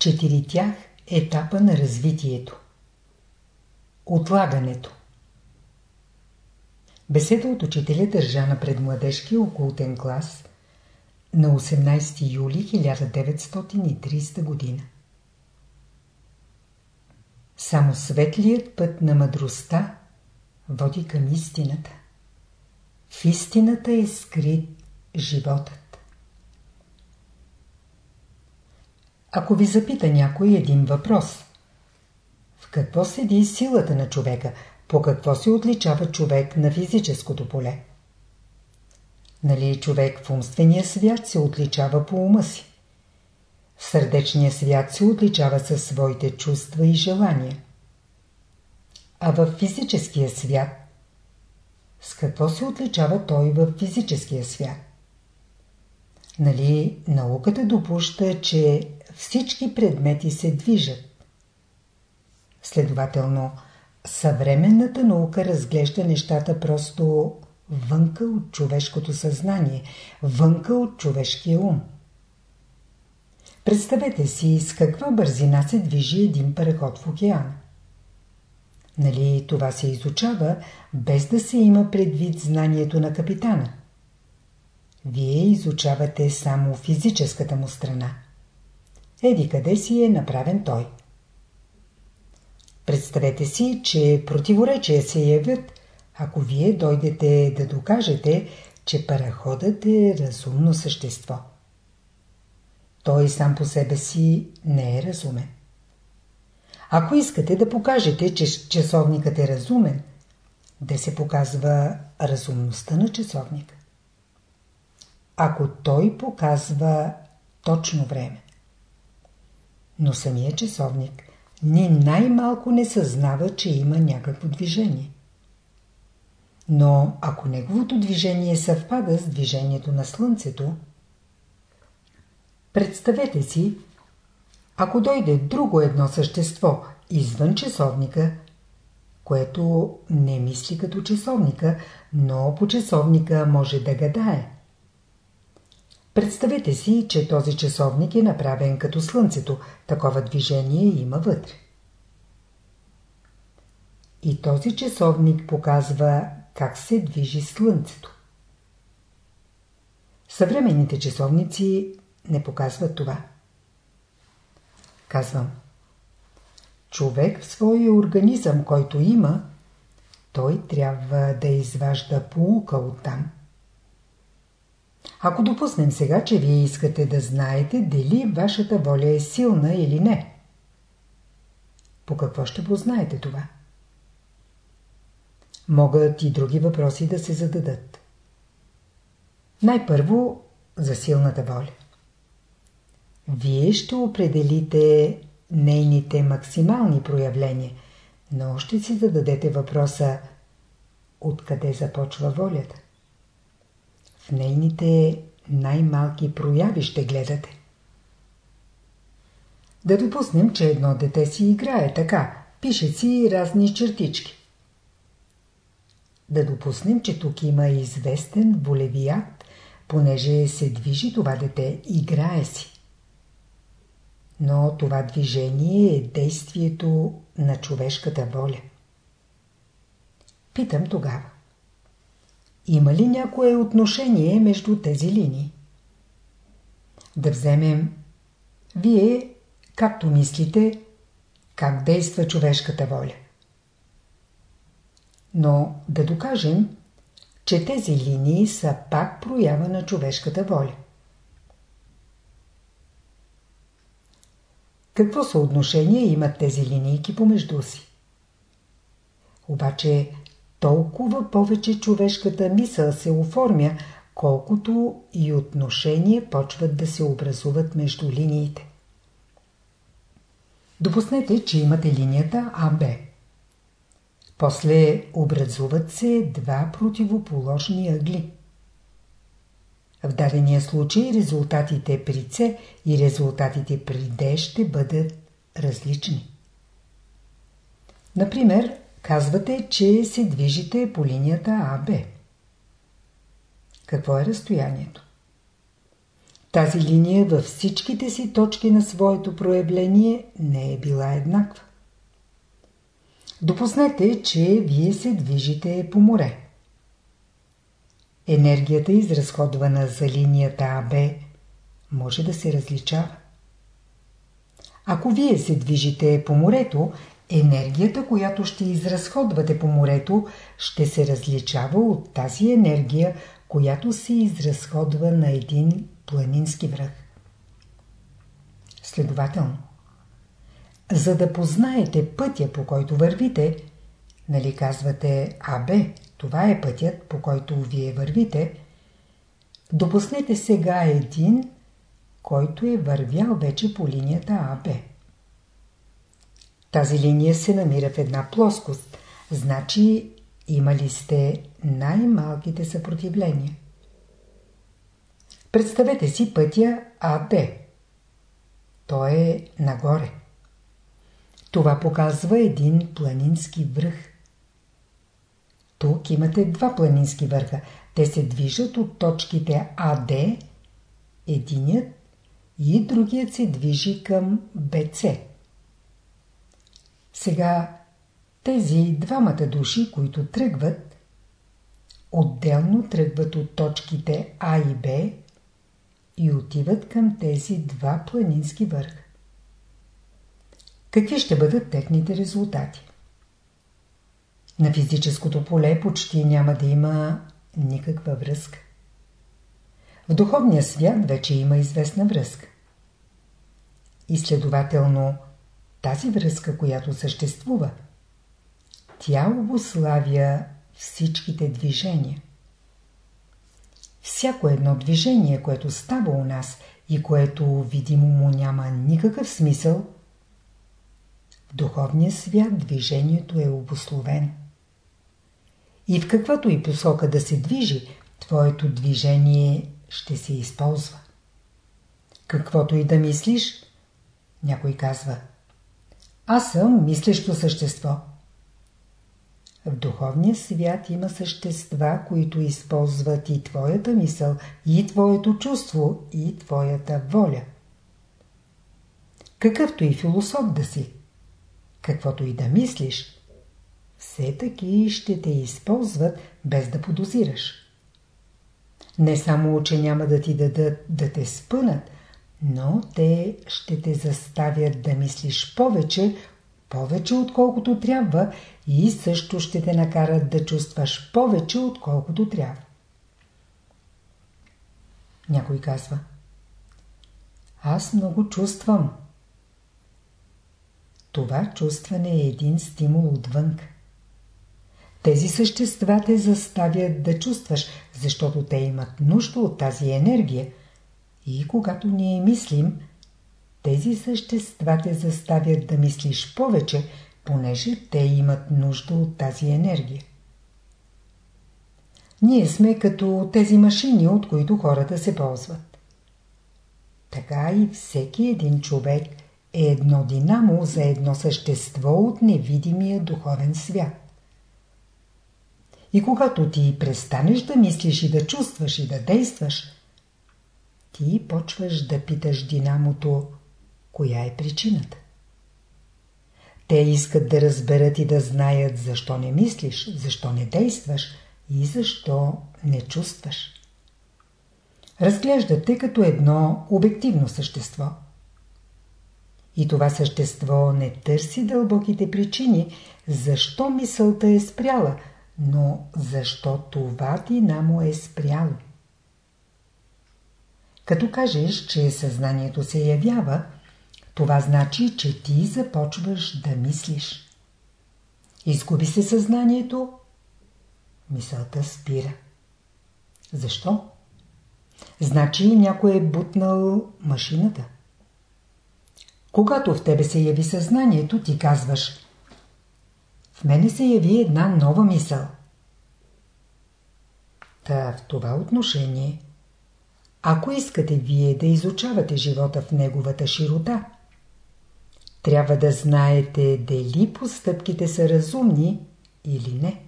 четири тях етапа на развитието. Отлагането Беседа от учителя държа на предмладежкия окултен клас на 18 юли 1930 година. Само светлият път на мъдростта води към истината. В истината е скрит животът. Ако ви запита някой един въпрос, в какво седи силата на човека, по какво се отличава човек на физическото поле? Нали човек в умствения свят се отличава по ума си? В сърдечния свят се отличава със своите чувства и желания. А в физическия свят с какво се отличава той в физическия свят? Нали науката допуща, че всички предмети се движат. Следователно, съвременната наука разглежда нещата просто вънка от човешкото съзнание, вънка от човешкия ум. Представете си с каква бързина се движи един параход в океана. Нали това се изучава, без да се има предвид знанието на капитана? Вие изучавате само физическата му страна. Еди къде си е направен той. Представете си, че противоречия се явят, ако вие дойдете да докажете, че параходът е разумно същество. Той сам по себе си не е разумен. Ако искате да покажете, че часовникът е разумен, да се показва разумността на часовника. Ако той показва точно време. Но самия часовник ни най-малко не съзнава, че има някакво движение. Но ако неговото движение съвпада с движението на Слънцето, представете си, ако дойде друго едно същество извън часовника, което не мисли като часовника, но по часовника може да гадае. Представете си, че този часовник е направен като Слънцето, такова движение има вътре. И този часовник показва как се движи Слънцето. Съвременните часовници не показват това. Казвам. Човек в своя организъм, който има, той трябва да изважда полука оттам. Ако допуснем сега, че вие искате да знаете дали вашата воля е силна или не, по какво ще познаете това? Могат и други въпроси да се зададат. Най-първо за силната воля. Вие ще определите нейните максимални проявления, но ще си зададете въпроса откъде започва волята. В нейните най-малки прояви ще гледате. Да допуснем, че едно дете си играе така, пише си разни чертички. Да допуснем, че тук има известен волеви акт, понеже се движи това дете, играе си. Но това движение е действието на човешката воля. Питам тогава. Има ли някое отношение между тези линии? Да вземем вие, както мислите, как действа човешката воля. Но да докажем, че тези линии са пак проява на човешката воля. Какво съотношение имат тези линейки помежду си? Обаче толкова повече човешката мисъл се оформя, колкото и отношения почват да се образуват между линиите. Допуснете, че имате линията АБ. После образуват се два противоположни ъгли. В дадения случай резултатите при С и резултатите при Д ще бъдат различни. Например, казвате, че се движите по линията АБ. Какво е разстоянието? Тази линия във всичките си точки на своето проявление не е била еднаква. Допуснете, че вие се движите по море. Енергията, изразходвана за линията АБ, може да се различава. Ако вие се движите по морето, енергията, която ще изразходвате по морето, ще се различава от тази енергия, която се изразходва на един планински връх. Следователно, за да познаете пътя, по който вървите, нали казвате АБ, това е пътят, по който вие вървите, допуснете сега един, който е вървял вече по линията АБ. Тази линия се намира в една плоскост, значи имали сте най-малките съпротивления. Представете си пътя АБ. Той е нагоре. Това показва един планински връх. Тук имате два планински върха. Те се движат от точките АД, единият и другият се движи към БЦ. Сега тези двамата души, които тръгват, отделно тръгват от точките А и Б и отиват към тези два планински върха. Какви ще бъдат техните резултати? На физическото поле почти няма да има никаква връзка. В духовния свят вече има известна връзка. И следователно, тази връзка, която съществува, тя обославя всичките движения. Всяко едно движение, което става у нас и което видимо му няма никакъв смисъл, в духовния свят движението е обословено. И в каквато и посока да се движи, твоето движение ще се използва. Каквото и да мислиш, някой казва Аз съм мислещо същество. В духовния свят има същества, които използват и твоята мисъл, и твоето чувство, и твоята воля. Какъвто и философ да си, каквото и да мислиш, все таки ще те използват без да подозираш. Не само, че няма да ти дадат да те спънат, но те ще те заставят да мислиш повече, повече отколкото трябва и също ще те накарат да чувстваш повече отколкото трябва. Някой казва Аз много чувствам. Това чувстване е един стимул отвън. Тези същества те заставят да чувстваш, защото те имат нужда от тази енергия. И когато ние мислим, тези същества те заставят да мислиш повече, понеже те имат нужда от тази енергия. Ние сме като тези машини, от които хората се ползват. Така и всеки един човек е едно динамо за едно същество от невидимия духовен свят. И когато ти престанеш да мислиш и да чувстваш и да действаш, ти почваш да питаш динамото, коя е причината. Те искат да разберат и да знаят защо не мислиш, защо не действаш и защо не чувстваш. Разглеждат те като едно обективно същество. И това същество не търси дълбоките причини, защо мисълта е спряла, но защо това динамо е спряло. Като кажеш, че съзнанието се явява, това значи, че ти започваш да мислиш. Изгуби се съзнанието, мисълта спира. Защо? Значи някой е бутнал машината. Когато в тебе се яви съзнанието, ти казваш В мене се яви една нова мисъл. Та в това отношение, ако искате вие да изучавате живота в неговата широта, трябва да знаете дали постъпките са разумни или не.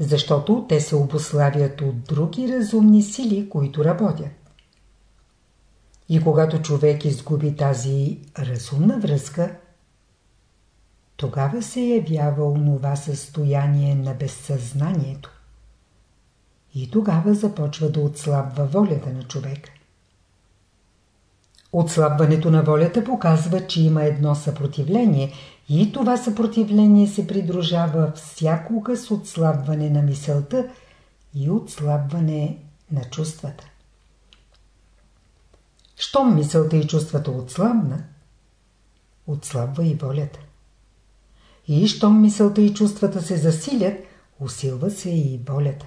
Защото те се обославят от други разумни сили, които работят. И когато човек изгуби тази разумна връзка, тогава се явява онова състояние на безсъзнанието. И тогава започва да отслабва волята на човека. Отслабването на волята показва, че има едно съпротивление и това съпротивление се придружава всякога с отслабване на мисълта и отслабване на чувствата. Щом мисълта и чувствата отслабна, отслабва и волята. И щом мисълта и чувствата се засилят, усилва се и волята.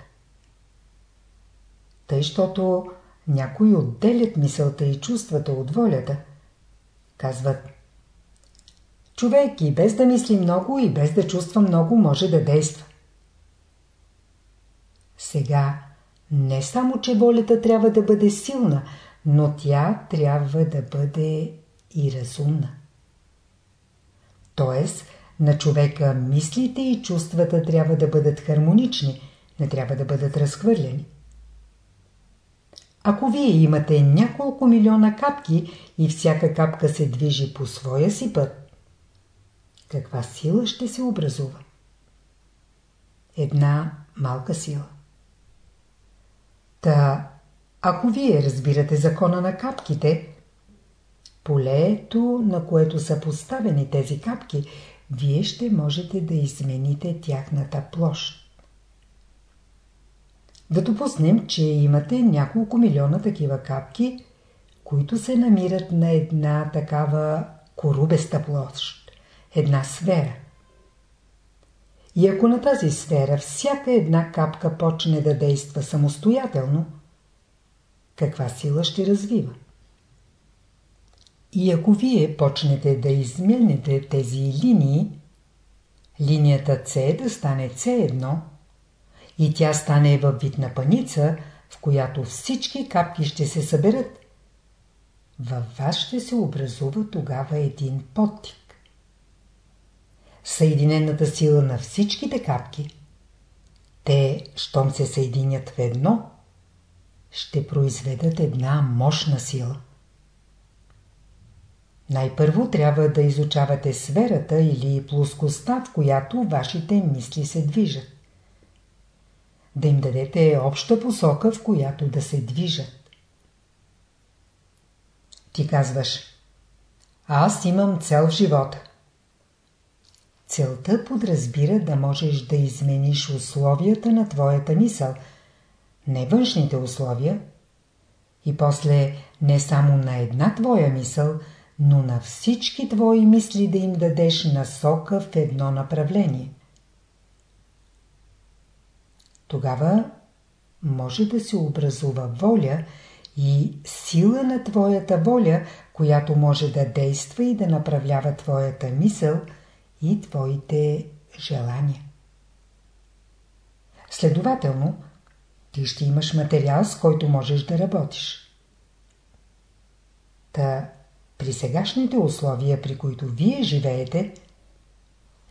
Тъй, щото някои отделят мисълта и чувствата от волята. Казват Човек и без да мисли много и без да чувства много може да действа. Сега не само, че волята трябва да бъде силна, но тя трябва да бъде и разумна. Тоест, на човека мислите и чувствата трябва да бъдат хармонични, не трябва да бъдат разхвърляни. Ако вие имате няколко милиона капки и всяка капка се движи по своя си път, каква сила ще се образува? Една малка сила. Та, ако вие разбирате закона на капките, полето, на което са поставени тези капки, вие ще можете да измените тяхната площ. Да допуснем, че имате няколко милиона такива капки, които се намират на една такава корубеста площ, една сфера. И ако на тази сфера всяка една капка почне да действа самостоятелно, каква сила ще развива? И ако вие почнете да измените тези линии, линията C да стане C1 и тя стане във вид на паница, в която всички капки ще се съберат, във вас ще се образува тогава един подтик. Съединената сила на всичките капки, те, щом се съединят в едно, ще произведат една мощна сила. Най-първо трябва да изучавате сферата или плоскостта, в която вашите мисли се движат. Да им дадете обща посока, в която да се движат. Ти казваш, аз имам цел в живота. Целта подразбира да можеш да измениш условията на твоята мисъл, не външните условия, и после не само на една твоя мисъл, но на всички твои мисли да им дадеш насока в едно направление. Тогава може да се образува воля и сила на твоята воля, която може да действа и да направлява твоята мисъл и твоите желания. Следователно, ти ще имаш материал, с който можеш да работиш. Та при сегашните условия, при които вие живеете,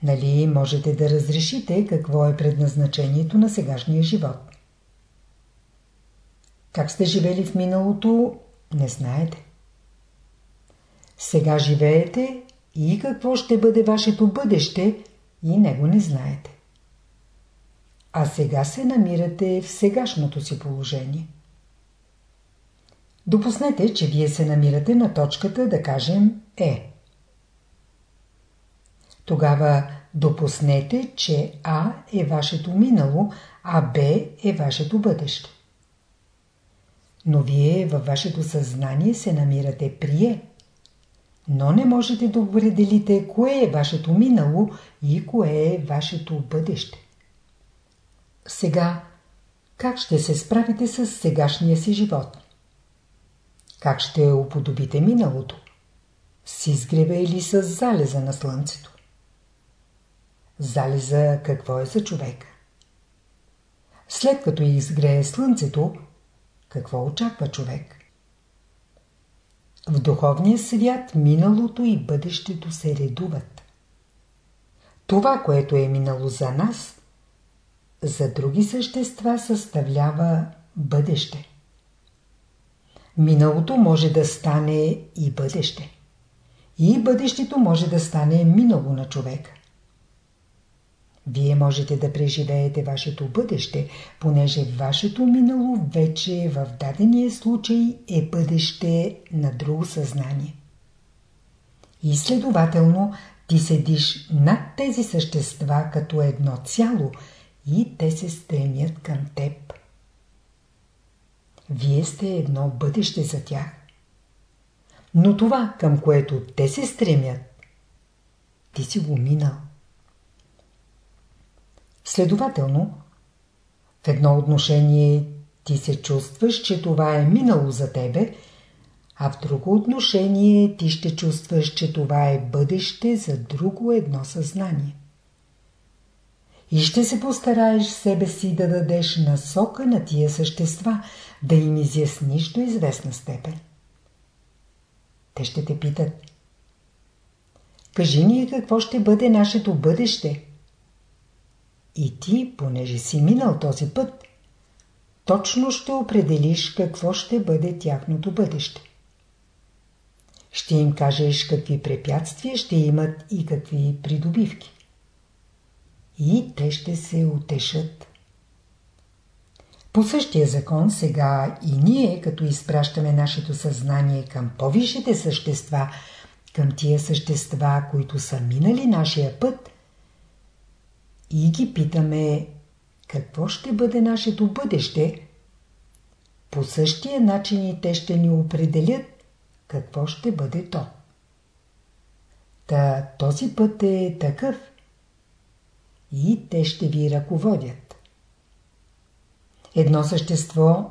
нали можете да разрешите какво е предназначението на сегашния живот. Как сте живели в миналото, не знаете. Сега живеете и какво ще бъде вашето бъдеще и него не знаете. А сега се намирате в сегашното си положение. Допуснете, че вие се намирате на точката, да кажем, Е. Тогава допуснете, че А е вашето минало, а Б е вашето бъдеще. Но вие във вашето съзнание се намирате при Е. Но не можете да определите кое е вашето минало и кое е вашето бъдеще. Сега, как ще се справите с сегашния си живот? Как ще уподобите миналото? С изгрева или с залеза на слънцето? Залеза какво е за човек? След като изгрее слънцето, какво очаква човек? В духовния свят миналото и бъдещето се редуват. Това, което е минало за нас, за други същества съставлява бъдеще. миналото може да стане и бъдеще. И бъдещето може да стане минало на човека. Вие можете да преживеете вашето бъдеще, понеже вашето минало вече в дадения случай е бъдеще на друго съзнание. И следователно ти седиш над тези същества като едно цяло и те се стремят към теб. Вие сте едно бъдеще за тях. Но това, към което те се стремят, ти си го минал. Следователно, в едно отношение ти се чувстваш, че това е минало за тебе, а в друго отношение ти ще чувстваш, че това е бъдеще за друго едно съзнание. И ще се постараеш себе си да дадеш насока на тия същества, да им изясниш до известна степен. Те ще те питат. Кажи ни какво ще бъде нашето бъдеще. И ти, понеже си минал този път, точно ще определиш какво ще бъде тяхното бъдеще. Ще им кажеш какви препятствия ще имат и какви придобивки. И те ще се утешат. По същия закон сега и ние, като изпращаме нашето съзнание към по-висшите същества, към тия същества, които са минали нашия път, и ги питаме какво ще бъде нашето бъдеще, по същия начин и те ще ни определят какво ще бъде то. Та този път е такъв и те ще ви ръководят. Едно същество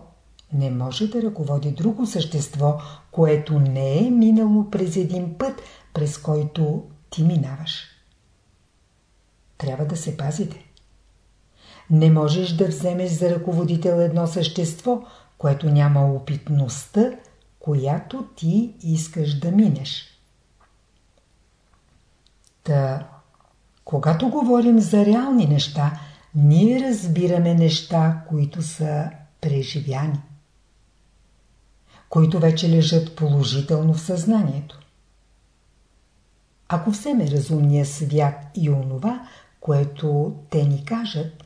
не може да ръководи друго същество, което не е минало през един път, през който ти минаваш. Трябва да се пазите. Не можеш да вземеш за ръководител едно същество, което няма опитността, която ти искаш да минеш. Та, когато говорим за реални неща, ние разбираме неща, които са преживяни, които вече лежат положително в съзнанието. Ако вземе разумния свят и онова, което те ни кажат,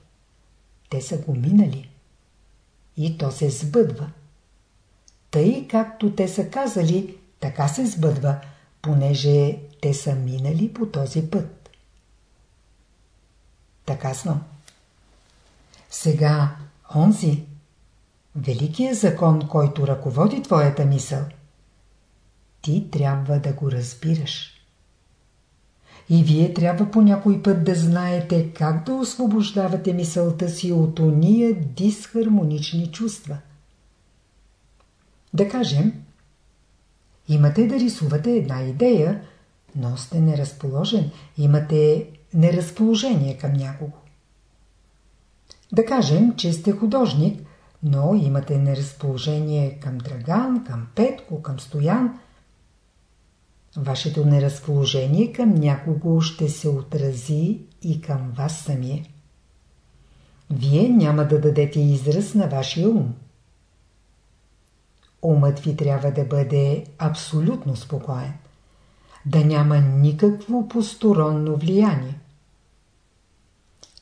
те са го минали. И то се сбъдва. Тъй както те са казали, така се сбъдва, понеже те са минали по този път. Така съм. Сега онзи, великият закон, който ръководи твоята мисъл, ти трябва да го разбираш. И вие трябва по някой път да знаете как да освобождавате мисълта си от ония дисхармонични чувства. Да кажем, имате да рисувате една идея, но сте неразположен, имате неразположение към някого. Да кажем, че сте художник, но имате неразположение към Драган, към Петко, към Стоян. Вашето неразположение към някого ще се отрази и към вас самия. Вие няма да дадете израз на вашия ум. Умът ви трябва да бъде абсолютно спокоен. Да няма никакво посторонно влияние.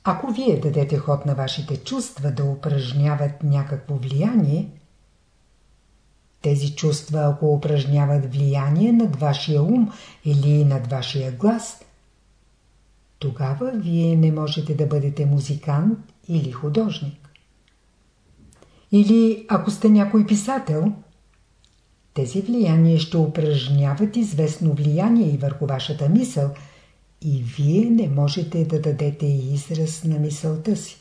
Ако вие дадете ход на вашите чувства да упражняват някакво влияние, тези чувства, ако упражняват влияние над вашия ум или над вашия глас, тогава вие не можете да бъдете музикант или художник. Или ако сте някой писател, тези влияния ще упражняват известно влияние и върху вашата мисъл – и вие не можете да дадете израз на мисълта си.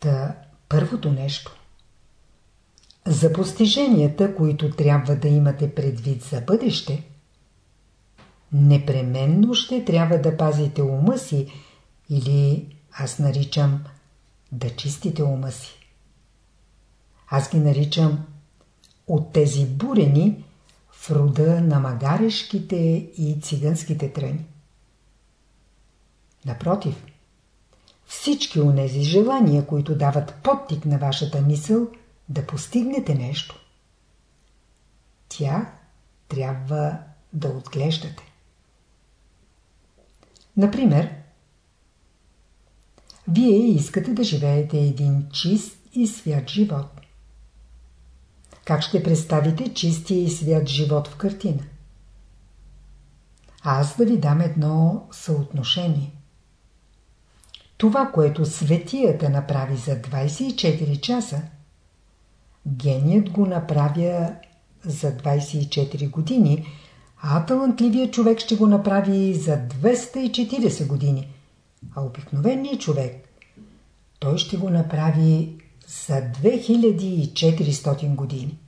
Та първото нещо. За постиженията, които трябва да имате предвид за бъдеще, непременно ще трябва да пазите ума си или аз наричам да чистите ума си. Аз ги наричам от тези бурени, в рода на магарешките и циганските тръни. Напротив, всички онези желания, които дават подтик на вашата мисъл, да постигнете нещо, тя трябва да отглеждате. Например, вие искате да живеете един чист и свят живот. Как ще представите чистия и свят живот в картина? Аз да ви дам едно съотношение. Това, което светията направи за 24 часа, геният го направя за 24 години, а талантливият човек ще го направи за 240 години. А обикновеният човек, той ще го направи за 2400 години.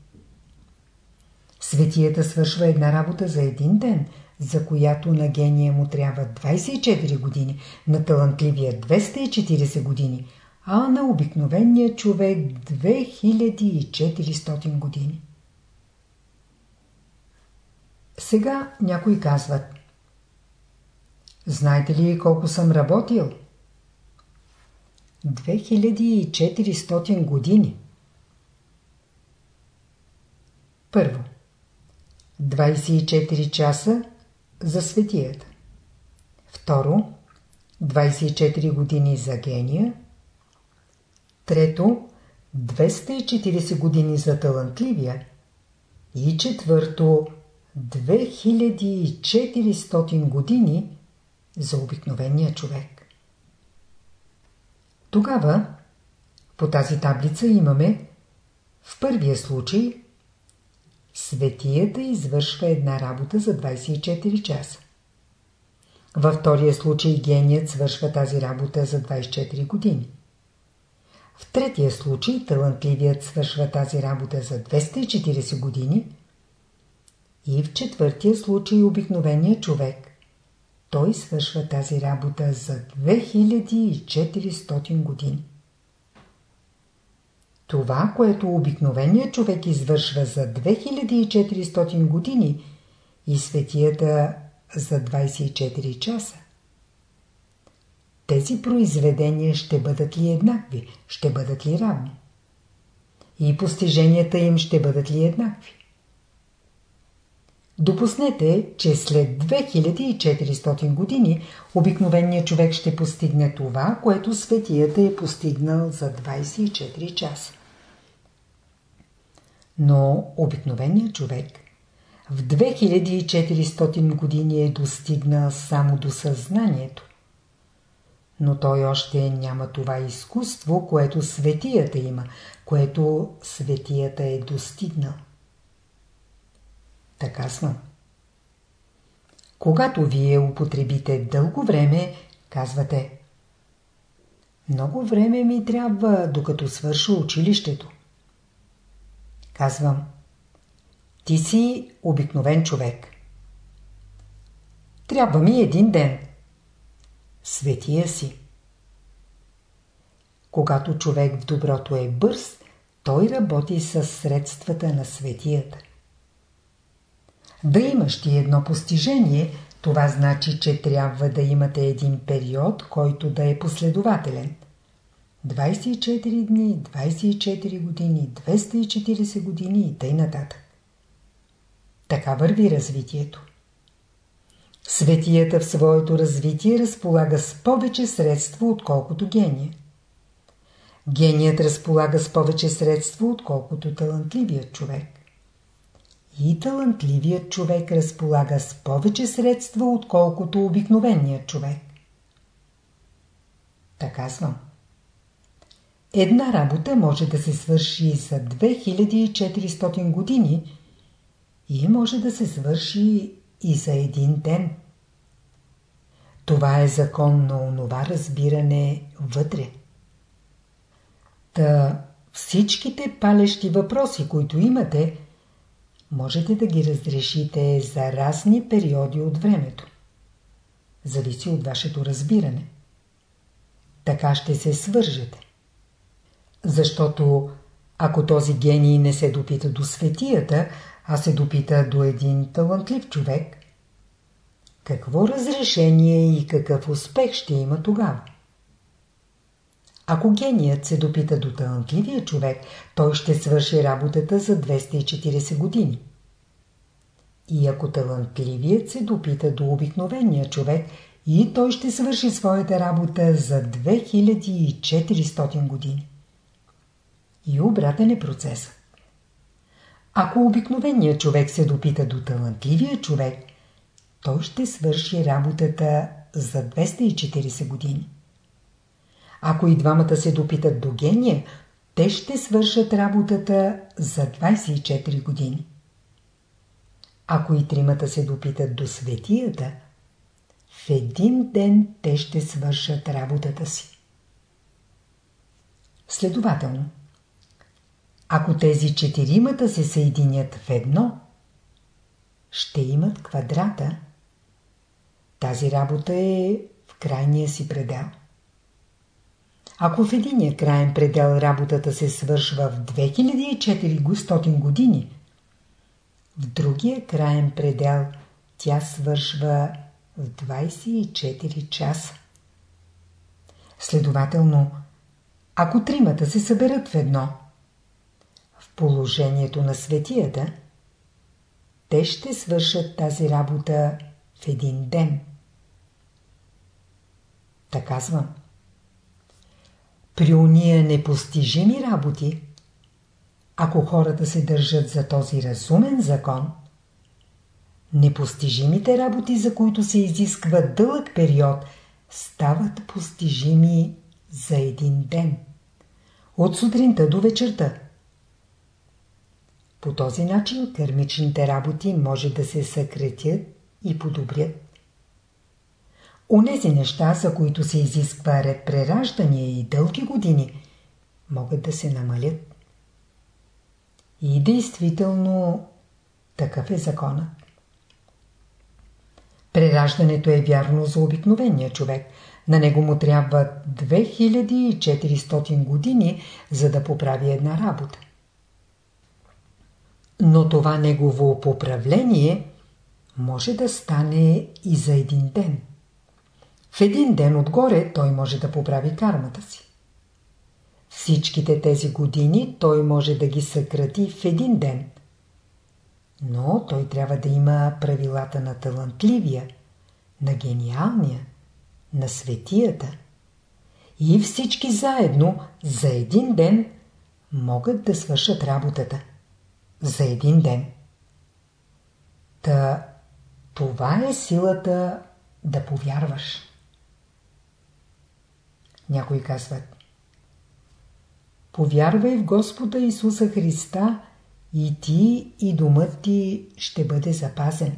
Светията свършва една работа за един ден, за която на гения му трябва 24 години, на талантливия 240 години, а на обикновения човек 2400 години. Сега някои казват Знаете ли колко съм работил? 2400 години. Първо. 24 часа за светията. Второ. 24 години за гения. Трето. 240 години за талантливия. И четвърто. 2400 години за обикновения човек. Тогава по тази таблица имаме в първия случай Светията извършва една работа за 24 часа. Във втория случай геният свършва тази работа за 24 години. В третия случай талантливият свършва тази работа за 240 години – и в четвъртия случай обикновения човек. Той свършва тази работа за 2400 години. Това, което обикновеният човек извършва за 2400 години и светията за 24 часа. Тези произведения ще бъдат ли еднакви, ще бъдат ли равни? И постиженията им ще бъдат ли еднакви? Допуснете, че след 2400 години обикновеният човек ще постигне това, което светията е постигнал за 24 часа. Но обикновеният човек в 2400 години е достигнал само до съзнанието. Но той още няма това изкуство, което светията има, което светията е достигнал. Така съм. Когато вие употребите дълго време, казвате Много време ми трябва, докато свърша училището. Казвам Ти си обикновен човек. Трябва ми един ден. Светия си. Когато човек в доброто е бърз, той работи с средствата на светията. Да имаш ти едно постижение, това значи, че трябва да имате един период, който да е последователен. 24 дни, 24 години, 240 години и т.н. нататък. Така върви развитието. Светията в своето развитие разполага с повече средства, отколкото гения. Геният разполага с повече средства, отколкото талантливият човек и талантливият човек разполага с повече средства, отколкото обикновеният човек. Така съм. Една работа може да се свърши за 2400 години и може да се свърши и за един ден. Това е закон на онова разбиране вътре. Та всичките палещи въпроси, които имате – можете да ги разрешите за разни периоди от времето. Зависи от вашето разбиране. Така ще се свържете. Защото ако този гений не се допита до светията, а се допита до един талантлив човек, какво разрешение и какъв успех ще има тогава? Ако геният се допита до талантливия човек, той ще свърши работата за 240 години. И ако талантливият се допита до обикновения човек, и той ще свърши своята работа за 2400 години. И обратен е процесът. Ако обикновеният човек се допита до талантливия човек, той ще свърши работата за 240 години. Ако и двамата се допитат до гения, те ще свършат работата за 24 години. Ако и тримата се допитат до светията, в един ден те ще свършат работата си. Следователно, ако тези четиримата се съединят в едно, ще имат квадрата. Тази работа е в крайния си предел. Ако в единия крайен предел работата се свършва в 2400 години, в другия крайен предел тя свършва в 24 часа. Следователно, ако тримата се съберат в едно, в положението на светията, те ще свършат тази работа в един ден. Така казвам. При уния непостижими работи, ако хората се държат за този разумен закон, непостижимите работи, за които се изисква дълъг период, стават постижими за един ден. От сутринта до вечерта. По този начин кърмичните работи може да се съкретят и подобрят. Онези неща, за които се изисква ред прераждания и дълги години, могат да се намалят. И действително такъв е законът. Прераждането е вярно за обикновения човек. На него му трябва 2400 години, за да поправи една работа. Но това негово поправление може да стане и за един ден. В един ден отгоре той може да поправи кармата си. Всичките тези години той може да ги съкрати в един ден. Но той трябва да има правилата на талантливия, на гениалния, на светията. И всички заедно за един ден могат да свършат работата. За един ден. Та това е силата да повярваш. Някои казват Повярвай в Господа Исуса Христа и ти и думът ти ще бъде запазен.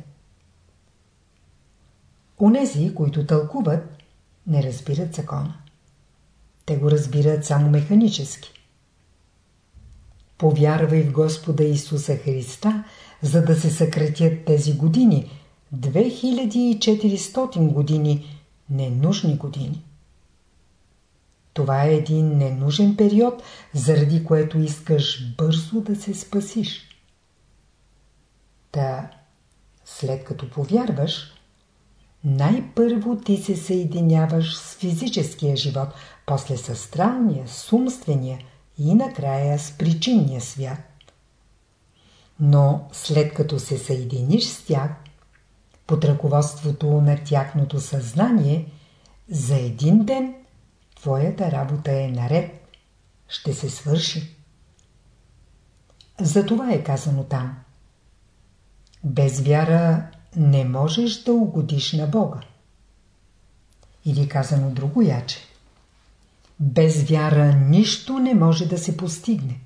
Онези, които тълкуват, не разбират закона. Те го разбират само механически. Повярвай в Господа Исуса Христа, за да се съкратят тези години, 2400 години, ненужни години. Това е един ненужен период, заради което искаш бързо да се спасиш. Та, след като повярваш, най-първо ти се съединяваш с физическия живот, после с астралния, с умствения и накрая с причинния свят. Но след като се съединиш с тях, под ръководството на тяхното съзнание, за един ден твоята работа е наред, ще се свърши. Затова е казано там. Без вяра не можеш да угодиш на Бога. Или казано друго яче. Без вяра нищо не може да се постигне.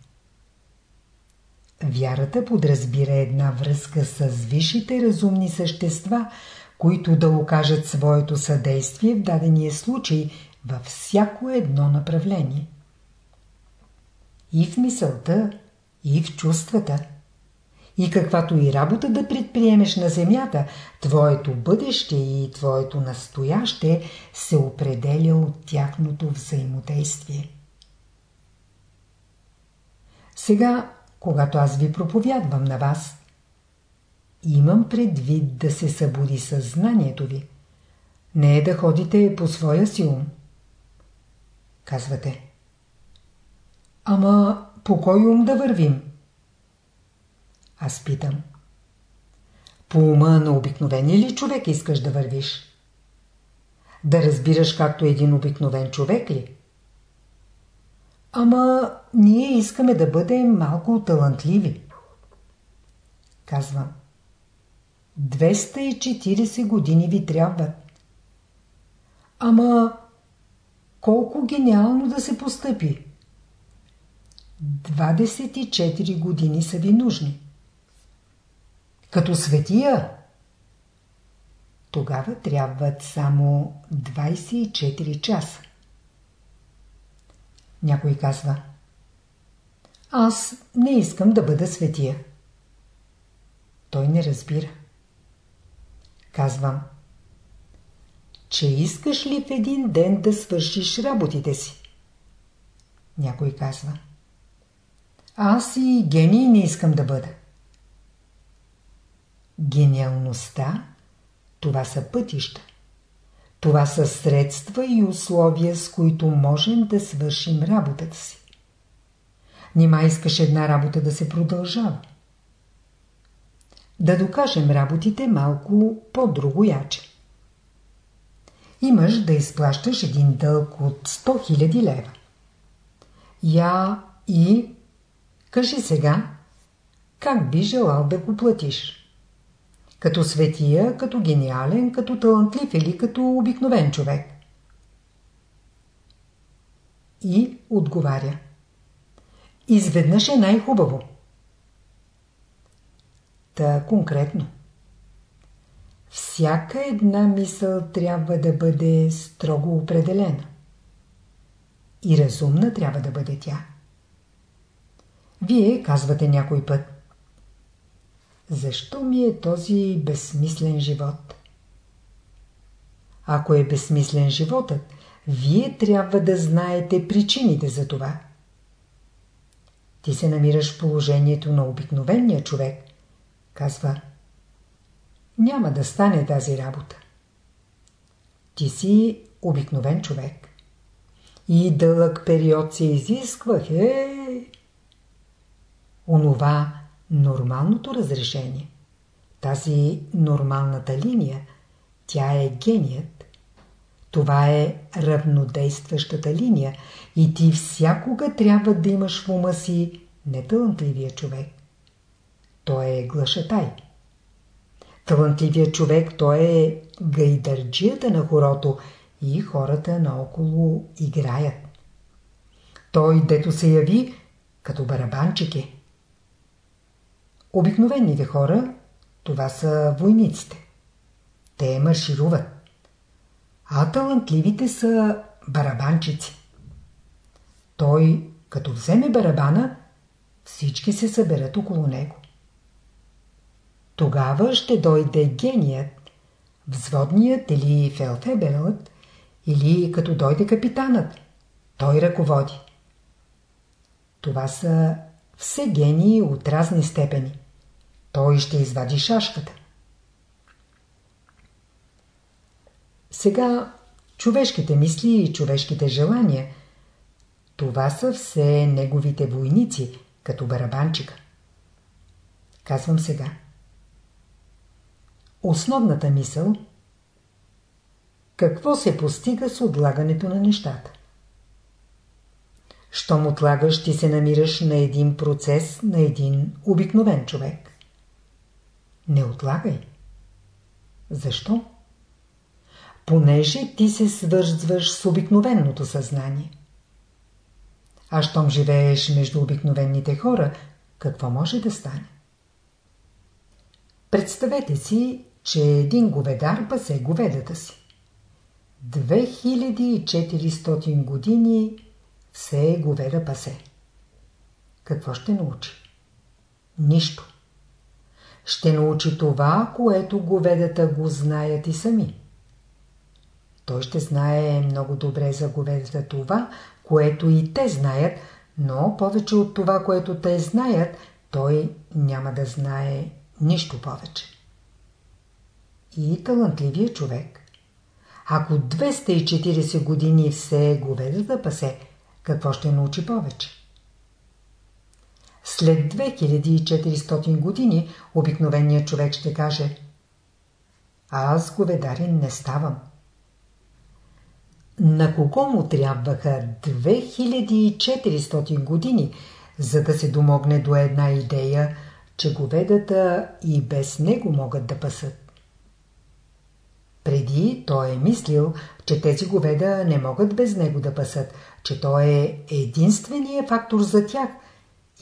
Вярата подразбира една връзка с висшите разумни същества, които да окажат своето съдействие в дадения случай във всяко едно направление. И в мисълта, и в чувствата – и каквато и работа да предприемеш на земята, твоето бъдеще и твоето настояще се определя от тяхното взаимодействие. Сега, когато аз ви проповядвам на вас, имам предвид да се събуди съзнанието ви. Не е да ходите по своя си ум. Казвате – Ама по кой ум да вървим? Аз питам. По ума на обикновения ли човек искаш да вървиш? Да разбираш както един обикновен човек ли? Ама ние искаме да бъдем малко талантливи. Казвам. 240 години ви трябват. Ама колко гениално да се постъпи? 24 години са ви нужни. Като светия, тогава трябват само 24 часа. Някой казва Аз не искам да бъда светия. Той не разбира. Казвам че искаш ли в един ден да свършиш работите си? Някой казва Аз и гений не искам да бъда. Гениалността – това са пътища. Това са средства и условия, с които можем да свършим работата си. Нима искаш една работа да се продължава. Да докажем работите малко по-друго яче. Имаш да изплащаш един дълг от 100 000 лева. Я и... Кажи сега, как би желал да го платиш? Като светия, като гениален, като талантлив или като обикновен човек. И отговаря. Изведнъж е най-хубаво. Та конкретно. Всяка една мисъл трябва да бъде строго определена. И разумна трябва да бъде тя. Вие казвате някой път. Защо ми е този безсмислен живот? Ако е безсмислен животът, вие трябва да знаете причините за това. Ти се намираш в положението на обикновения човек. Казва, няма да стане тази работа. Ти си обикновен човек. И дълъг период се изисква, е. Онова нормалното разрешение, тази нормалната линия, тя е геният. Това е равнодействащата линия и ти всякога трябва да имаш в ума си неталантливия човек. Той е глашатай. Талантливият човек, той е гайдърджията на хорото и хората наоколо играят. Той, дето се яви, като барабанчик е. Обикновените хора, това са войниците. Те маршируват. А талантливите са барабанчици. Той, като вземе барабана, всички се съберат около него. Тогава ще дойде геният, взводният или фелфебелът, или като дойде капитанът. Той ръководи. Това са все гении от разни степени. Той ще извади шашката. Сега човешките мисли и човешките желания това са все неговите войници, като барабанчика. Казвам сега. Основната мисъл Какво се постига с отлагането на нещата? Щом отлагаш, ти се намираш на един процес, на един обикновен човек. Не отлагай. Защо? Понеже ти се свързваш с обикновеното съзнание. А щом живееш между обикновените хора, какво може да стане? Представете си, че един говедар пасе говедата си. 2400 години все е говеда пасе. Какво ще научи? Нищо. Ще научи това, което говедата го знаят и сами. Той ще знае много добре за говедата това, което и те знаят, но повече от това, което те знаят, той няма да знае нищо повече и талантливия човек. Ако 240 години все говеда да пасе, какво ще научи повече? След 2400 години обикновеният човек ще каже Аз говедарин не ставам. На кого му трябваха 2400 години, за да се домогне до една идея, че говедата и без него могат да пасат? Преди той е мислил, че тези говеда не могат без него да пасат, че той е единственият фактор за тях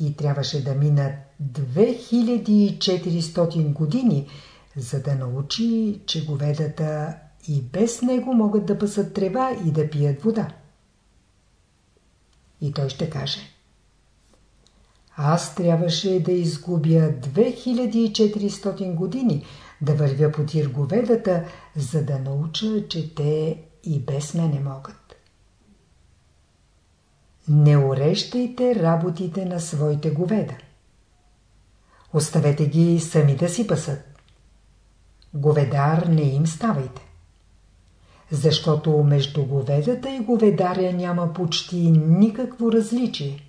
и трябваше да минат 2400 години, за да научи, че говедата и без него могат да пасат трева и да пият вода. И той ще каже Аз трябваше да изгубя 2400 години, да вървя по тирговедата, за да науча, че те и без мене могат. Не урещайте работите на своите говеда. Оставете ги сами да си пасат. Говедар не им ставайте. Защото между говедата и говедаря няма почти никакво различие.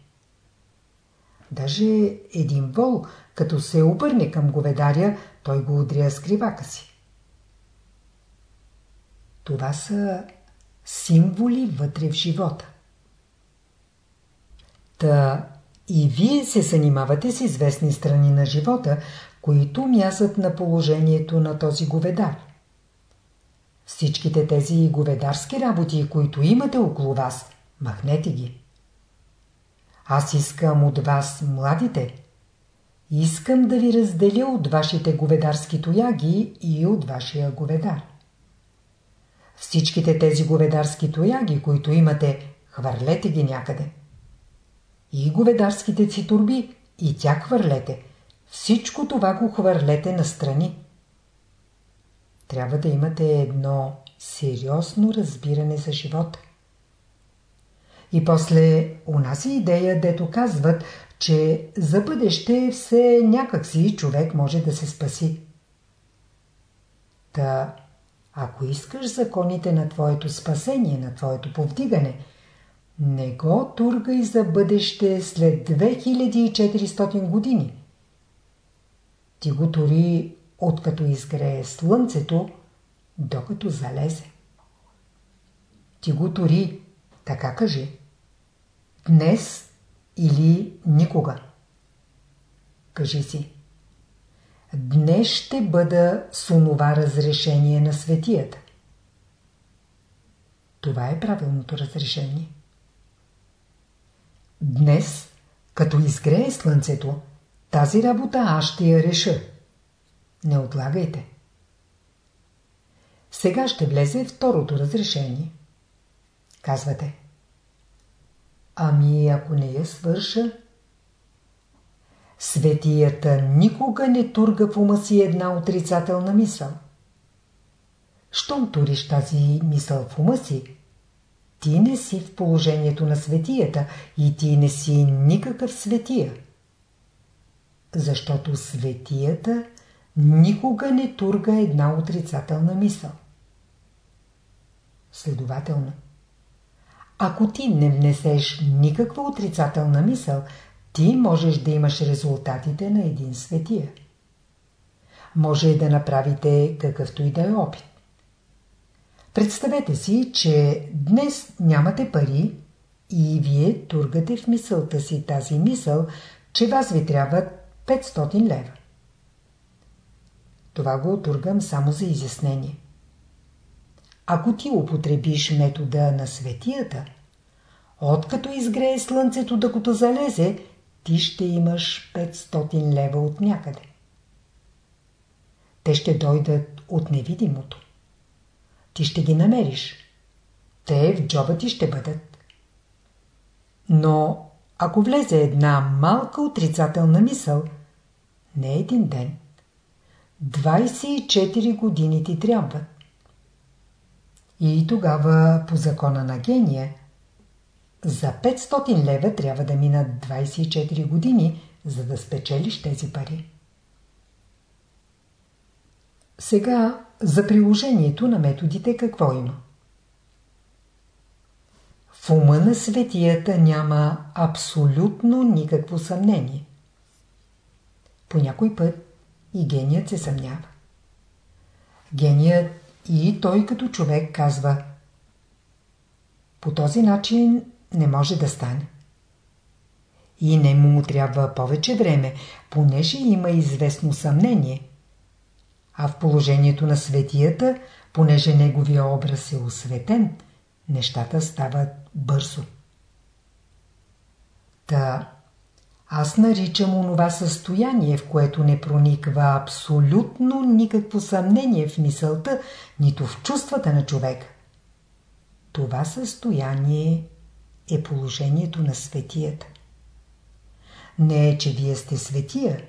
Даже един вол, като се обърне към говедаря, той го удря с кривака си. Това са символи вътре в живота. Та и вие се занимавате с известни страни на живота, които мязат на положението на този говедар. Всичките тези говедарски работи, които имате около вас, махнете ги. Аз искам от вас, младите, Искам да ви разделя от вашите говедарски тояги и от вашия говедар. Всичките тези говедарски тояги, които имате, хвърлете ги някъде. И говедарските си турби, и тя хвърлете. Всичко това го хвърлете настрани. Трябва да имате едно сериозно разбиране за живота. И после унази идея, дето казват, че за бъдеще все някакси човек може да се спаси. Та, ако искаш законите на твоето спасение, на твоето повдигане, не го тургай за бъдеще след 2400 години. Ти го тури откато изгрее слънцето, докато залезе. Ти го тури, така кажи. Днес или никога. Кажи си. Днес ще бъда с онова разрешение на светията. Това е правилното разрешение. Днес, като изгрее слънцето, тази работа аз ще я реша. Не отлагайте. Сега ще влезе второто разрешение. Казвате. Ами ако не я свърша? Светията никога не турга в ума си една отрицателна мисъл. Щом туриш тази мисъл в ума си, ти не си в положението на светията и ти не си никакъв светия. Защото светията никога не турга една отрицателна мисъл. Следователно, ако ти не внесеш никаква отрицателна мисъл, ти можеш да имаш резултатите на един светия. Може да направите какъвто и да е опит. Представете си, че днес нямате пари и вие тургате в мисълта си тази мисъл, че вас ви трябва 500 лева. Това го отургам само за изяснение. Ако ти употребиш метода на светията, откато изгрее слънцето докато залезе, ти ще имаш 500 лева от някъде. Те ще дойдат от невидимото. Ти ще ги намериш. Те в джоба ти ще бъдат. Но ако влезе една малка отрицателна мисъл, не един ден, 24 години ти трябват. И тогава по закона на гения за 500 лева трябва да минат 24 години, за да спечелиш тези пари. Сега за приложението на методите какво има? В ума на светията няма абсолютно никакво съмнение. По някой път и геният се съмнява. Геният и той като човек казва по този начин не може да стане. И не му трябва повече време, понеже има известно съмнение. А в положението на светията, понеже неговия образ е осветен, нещата стават бързо. Та, аз наричам онова състояние, в което не прониква абсолютно никакво съмнение в мисълта, нито в чувствата на човека. Това състояние е положението на светията. Не е, че вие сте светия,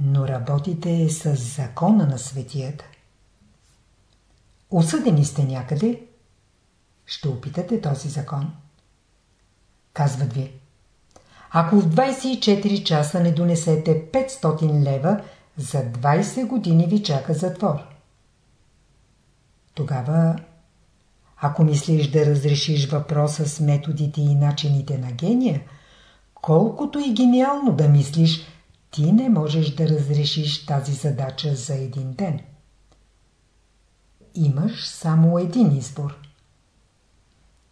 но работите с закона на светията. Осъдени сте някъде, ще опитате този закон. Казват ви, ако в 24 часа не донесете 500 лева, за 20 години ви чака затвор. Тогава, ако мислиш да разрешиш въпроса с методите и начините на гения, колкото и гениално да мислиш, ти не можеш да разрешиш тази задача за един ден. Имаш само един избор.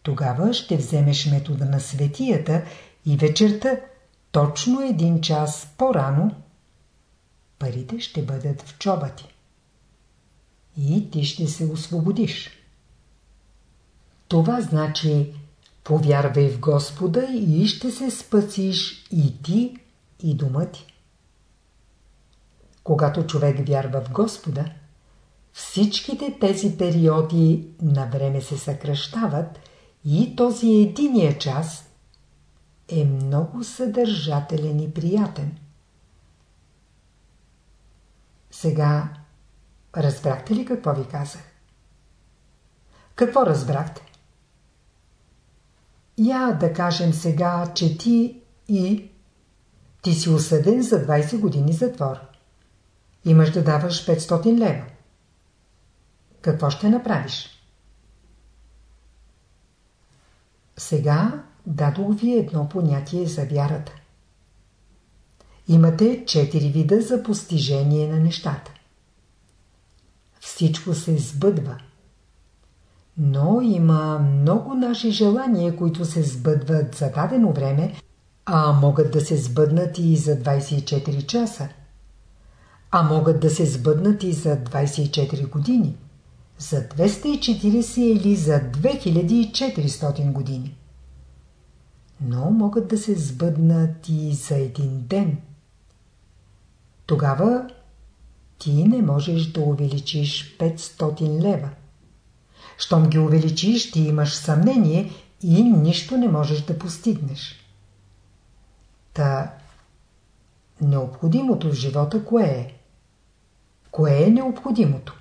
Тогава ще вземеш метода на светията и вечерта, точно един час по-рано, парите ще бъдат в чоба ти. И ти ще се освободиш. Това значи повярвай в Господа и ще се спасиш и ти, и дома ти. Когато човек вярва в Господа, всичките тези периоди на време се съкръщават и този единия час е много съдържателен и приятен. Сега разбрахте ли какво ви казах? Какво разбрахте? Я да кажем сега, че ти и ти си осъден за 20 години затвор. Имаш да даваш 500 лева. Какво ще направиш? Сега дадох ви едно понятие за вярата. Имате четири вида за постижение на нещата. Всичко се сбъдва. Но има много наши желания, които се сбъдват за дадено време, а могат да се сбъднат и за 24 часа. А могат да се сбъднат и за 24 години, за 240 или за 2400 години но могат да се сбъднат и за един ден. Тогава ти не можеш да увеличиш 500 лева. Щом ги увеличиш, ти имаш съмнение и нищо не можеш да постигнеш. Та, необходимото в живота кое е? Кое е необходимото?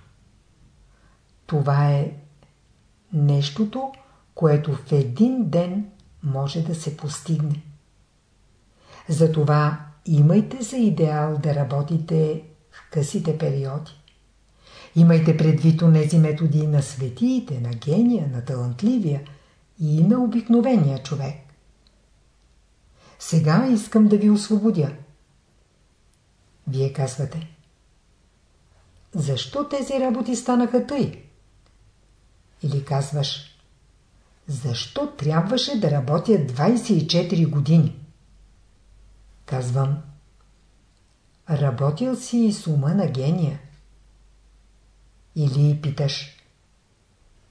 Това е нещото, което в един ден може да се постигне. Затова имайте за идеал да работите в късите периоди. Имайте предвид онези методи на светиите, на гения, на талантливия и на обикновения човек. Сега искам да ви освободя. Вие казвате. Защо тези работи станаха тъй? Или казваш. Защо трябваше да работя 24 години? Казвам. Работил си с ума на гения. Или питаш.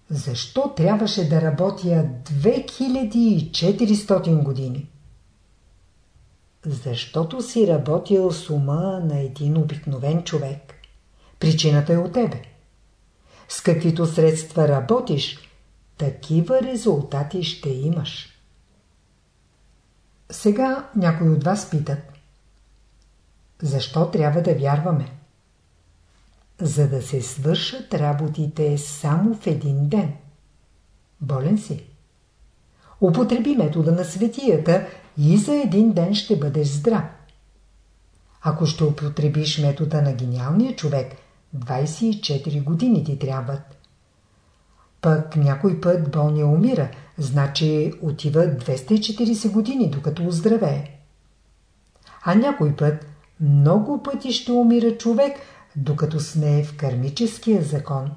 Защо трябваше да работя 2400 години? Защото си работил с ума на един обикновен човек. Причината е от тебе. С каквито средства работиш, такива резултати ще имаш. Сега някой от вас питат. Защо трябва да вярваме? За да се свършат работите само в един ден. Болен си. Употреби метода на светията и за един ден ще бъдеш здрав. Ако ще употребиш метода на гениалния човек, 24 години ти трябват. Пък някой път болния умира, значи отива 240 години, докато оздравее. А някой път много пъти ще умира човек, докато сме в кармическия закон.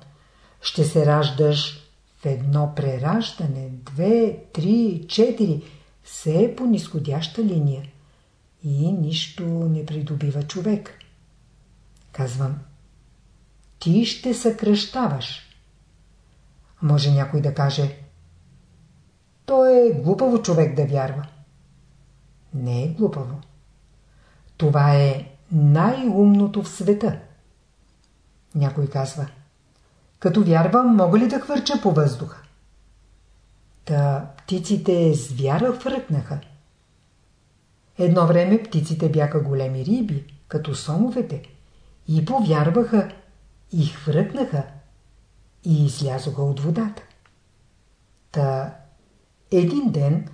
Ще се раждаш в едно прераждане, две, три, четири, все е по нисходяща линия. И нищо не придобива човек. Казвам, ти ще съкръщаваш. Може някой да каже, то е глупаво човек да вярва. Не е глупаво. Това е най-умното в света. Някой казва, като вярвам, мога ли да хвърча по въздуха? Та птиците с вяра фръкнаха. Едно време птиците бяха големи риби, като сомовете, и повярваха, и хвъркнаха, и излязоха от водата. Та един ден,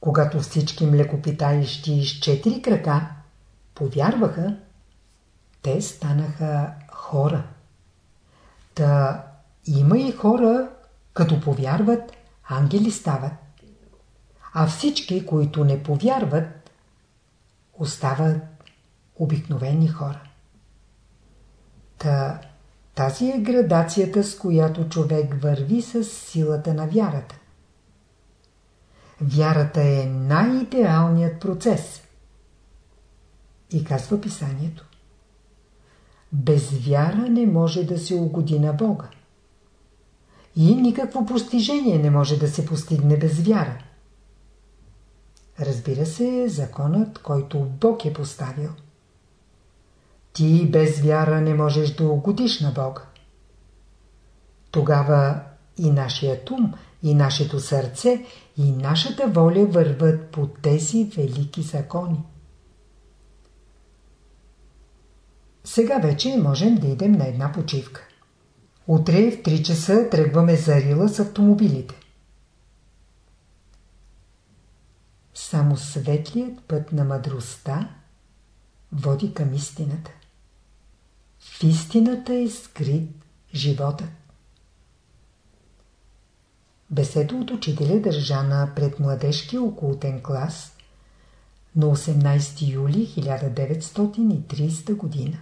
когато всички млекопитаещи с четири крака повярваха, те станаха хора. Та има и хора, като повярват, ангели стават. А всички, които не повярват, остават обикновени хора. Та тази е градацията, с която човек върви с силата на вярата. Вярата е най-идеалният процес. И казва писанието. Без вяра не може да се угоди на Бога. И никакво постижение не може да се постигне без вяра. Разбира се, законът, който Бог е поставил. Ти без вяра не можеш да угодиш на Бога. Тогава и нашият ум, и нашето сърце, и нашата воля върват по тези велики закони. Сега вече можем да идем на една почивка. Утре в 3 часа тръгваме за Рила с автомобилите. Само светлият път на мъдростта води към истината. В истината е скрит животът. Беседа от учителя държана пред младежкия окултен клас на 18 юли 1930 година.